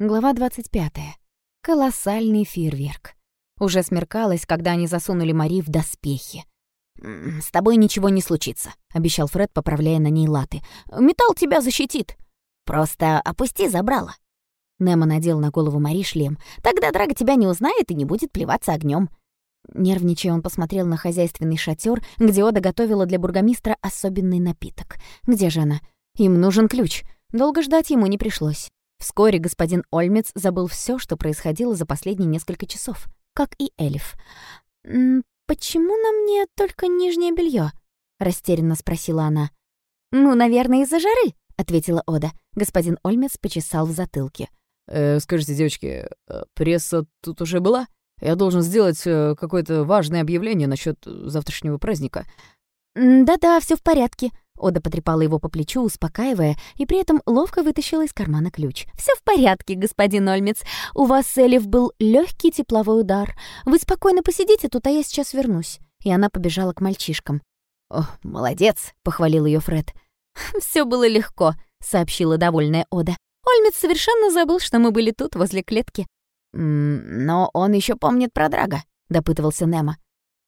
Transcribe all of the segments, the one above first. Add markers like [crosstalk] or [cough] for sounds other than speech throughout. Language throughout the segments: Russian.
Глава 25. Колоссальный фейерверк. Уже смеркалось, когда они засунули Мари в доспехи. «С тобой ничего не случится», — обещал Фред, поправляя на ней латы. «Металл тебя защитит. Просто опусти забрало». Немо надел на голову Мари шлем. «Тогда Драга тебя не узнает и не будет плеваться огнем. Нервничая, он посмотрел на хозяйственный шатер, где Ода готовила для бургомистра особенный напиток. Где же она? Им нужен ключ. Долго ждать ему не пришлось. Вскоре господин Ольмец забыл все, что происходило за последние несколько часов, как и Элиф. «Почему на мне только нижнее белье? растерянно спросила она. «Ну, наверное, из-за жары», — ответила Ода. Господин Ольмец почесал в затылке. «Э, «Скажите, девочки, э, пресса тут уже была? Я должен сделать э, какое-то важное объявление насчет завтрашнего праздника». «Да-да, все в порядке», Ода потрепала его по плечу, успокаивая, и при этом ловко вытащила из кармана ключ. Все в порядке, господин Ольмец. У вас, Элиф, был легкий тепловой удар. Вы спокойно посидите тут, а я сейчас вернусь». И она побежала к мальчишкам. «О, молодец!» — похвалил ее Фред. [laughs] Все было легко», — сообщила довольная Ода. Ольмец совершенно забыл, что мы были тут, возле клетки. «Но он еще помнит про Драга», — допытывался Немо.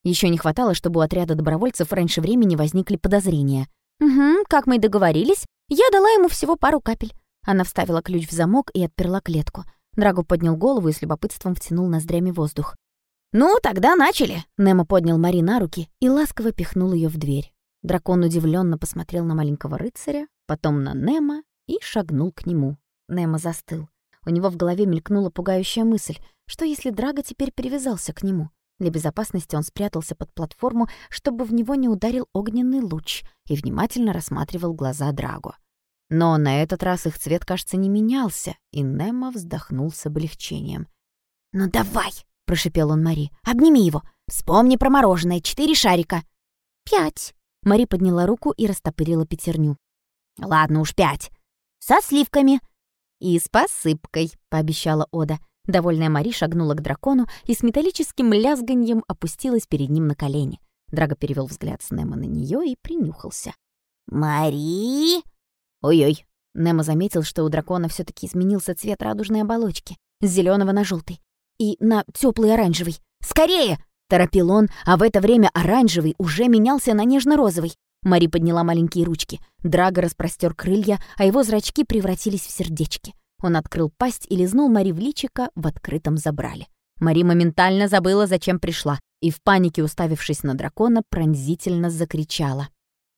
Еще не хватало, чтобы у отряда добровольцев раньше времени возникли подозрения. «Угу, как мы и договорились. Я дала ему всего пару капель». Она вставила ключ в замок и отперла клетку. Драго поднял голову и с любопытством втянул ноздрями воздух. «Ну, тогда начали!» Немо поднял Мари на руки и ласково пихнул ее в дверь. Дракон удивленно посмотрел на маленького рыцаря, потом на Немо и шагнул к нему. Немо застыл. У него в голове мелькнула пугающая мысль, что если Драго теперь привязался к нему? Для безопасности он спрятался под платформу, чтобы в него не ударил огненный луч, и внимательно рассматривал глаза Драго. Но на этот раз их цвет, кажется, не менялся, и Немо вздохнул с облегчением. «Ну давай!» — прошипел он Мари. «Обними его! Вспомни про мороженое, четыре шарика!» «Пять!» — Мари подняла руку и растопырила пятерню. «Ладно уж, пять! Со сливками!» «И с посыпкой!» — пообещала Ода. Довольная Мари шагнула к дракону и с металлическим лязганьем опустилась перед ним на колени. Драго перевел взгляд с Немо на нее и принюхался. «Мари!» Ой-ой. Немо заметил, что у дракона все таки изменился цвет радужной оболочки с зеленого на желтый и на теплый оранжевый. «Скорее!» — торопил он, а в это время оранжевый уже менялся на нежно-розовый. Мари подняла маленькие ручки. Драго распростер крылья, а его зрачки превратились в сердечки. Он открыл пасть и лизнул Мари в личико в открытом забрале. Мари моментально забыла, зачем пришла, и в панике, уставившись на дракона, пронзительно закричала.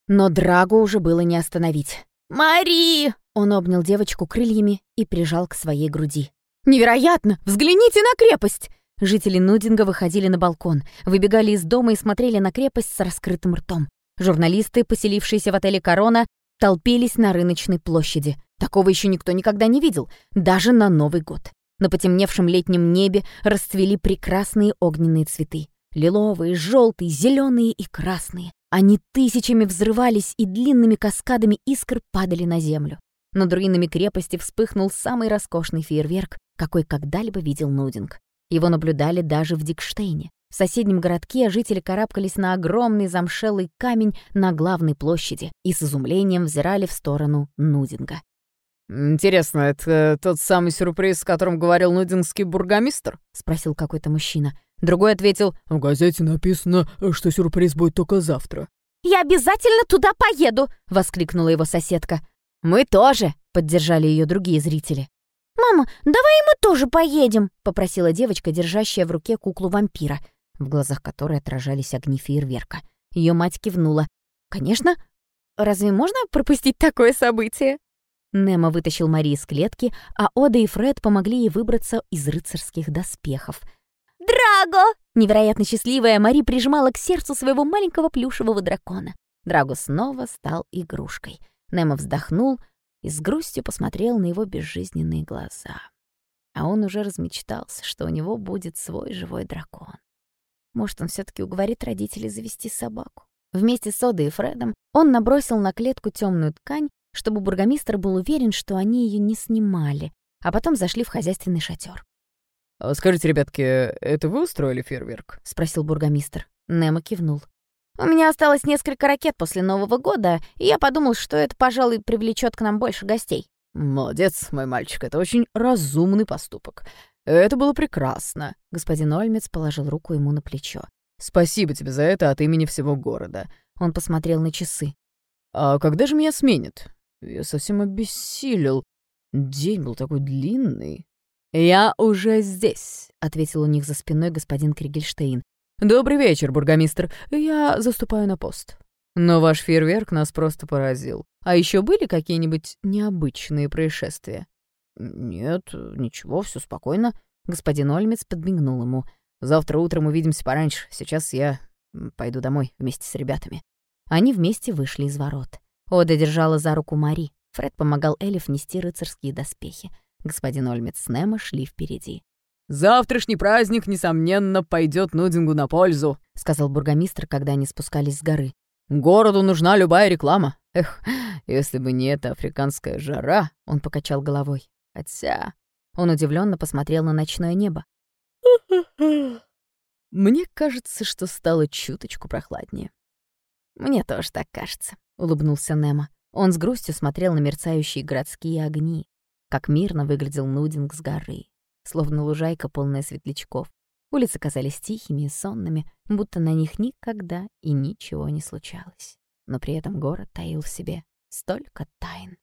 Но Драгу уже было не остановить. «Мари!» Он обнял девочку крыльями и прижал к своей груди. «Невероятно! Взгляните на крепость!» Жители Нудинга выходили на балкон, выбегали из дома и смотрели на крепость с раскрытым ртом. Журналисты, поселившиеся в отеле «Корона», толпились на рыночной площади. Такого еще никто никогда не видел, даже на Новый год. На потемневшем летнем небе расцвели прекрасные огненные цветы. Лиловые, желтые, зеленые и красные. Они тысячами взрывались и длинными каскадами искр падали на землю. Над руинами крепости вспыхнул самый роскошный фейерверк, какой когда-либо видел Нудинг. Его наблюдали даже в Дикштейне. В соседнем городке жители карабкались на огромный замшелый камень на главной площади и с изумлением взирали в сторону Нудинга. «Интересно, это тот самый сюрприз, о котором говорил нудингский бургомистр?» — спросил какой-то мужчина. Другой ответил, «В газете написано, что сюрприз будет только завтра». «Я обязательно туда поеду!» — воскликнула его соседка. «Мы тоже!» — поддержали ее другие зрители. «Мама, давай мы тоже поедем!» — попросила девочка, держащая в руке куклу вампира, в глазах которой отражались огни фейерверка. Ее мать кивнула. «Конечно! Разве можно пропустить такое событие?» Немо вытащил Мари из клетки, а Ода и Фред помогли ей выбраться из рыцарских доспехов. «Драго!» Невероятно счастливая Мари прижимала к сердцу своего маленького плюшевого дракона. Драго снова стал игрушкой. Немо вздохнул и с грустью посмотрел на его безжизненные глаза. А он уже размечтался, что у него будет свой живой дракон. Может, он все таки уговорит родителей завести собаку. Вместе с Одой и Фредом он набросил на клетку темную ткань чтобы бургомистр был уверен, что они ее не снимали, а потом зашли в хозяйственный шатер. «А «Скажите, ребятки, это вы устроили фейерверк?» — спросил бургомистр. Немо кивнул. «У меня осталось несколько ракет после Нового года, и я подумал, что это, пожалуй, привлечет к нам больше гостей. «Молодец, мой мальчик, это очень разумный поступок. Это было прекрасно». Господин Ольмец положил руку ему на плечо. «Спасибо тебе за это от имени всего города». Он посмотрел на часы. «А когда же меня сменят? Я совсем обессилел. День был такой длинный». «Я уже здесь», — ответил у них за спиной господин Кригельштейн. «Добрый вечер, бургомистр. Я заступаю на пост. Но ваш фейерверк нас просто поразил. А еще были какие-нибудь необычные происшествия?» «Нет, ничего, все спокойно». Господин Ольмец подмигнул ему. «Завтра утром увидимся пораньше. Сейчас я пойду домой вместе с ребятами». Они вместе вышли из ворот. Ода держала за руку Мари. Фред помогал Элиф нести рыцарские доспехи. Господин Ольмец с Немо шли впереди. «Завтрашний праздник, несомненно, пойдет Нудингу на пользу», — сказал бургомистр, когда они спускались с горы. «Городу нужна любая реклама. Эх, если бы не эта африканская жара», — он покачал головой. «Хотя...» Он удивленно посмотрел на ночное небо. «Мне кажется, что стало чуточку прохладнее». «Мне тоже так кажется», — улыбнулся Немо. Он с грустью смотрел на мерцающие городские огни, как мирно выглядел Нудинг с горы, словно лужайка, полная светлячков. Улицы казались тихими и сонными, будто на них никогда и ничего не случалось. Но при этом город таил в себе столько тайн.